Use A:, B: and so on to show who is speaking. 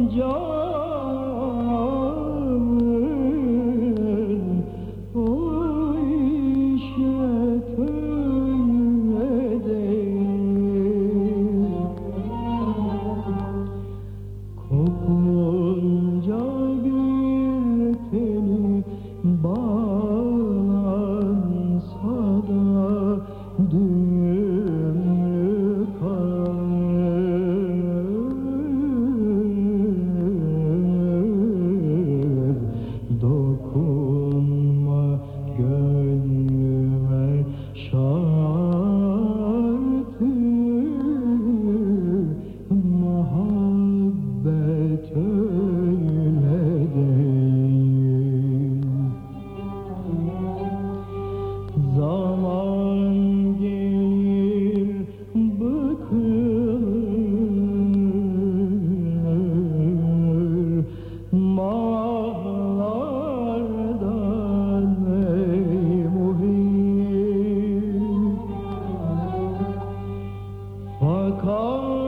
A: जो Oh. My car.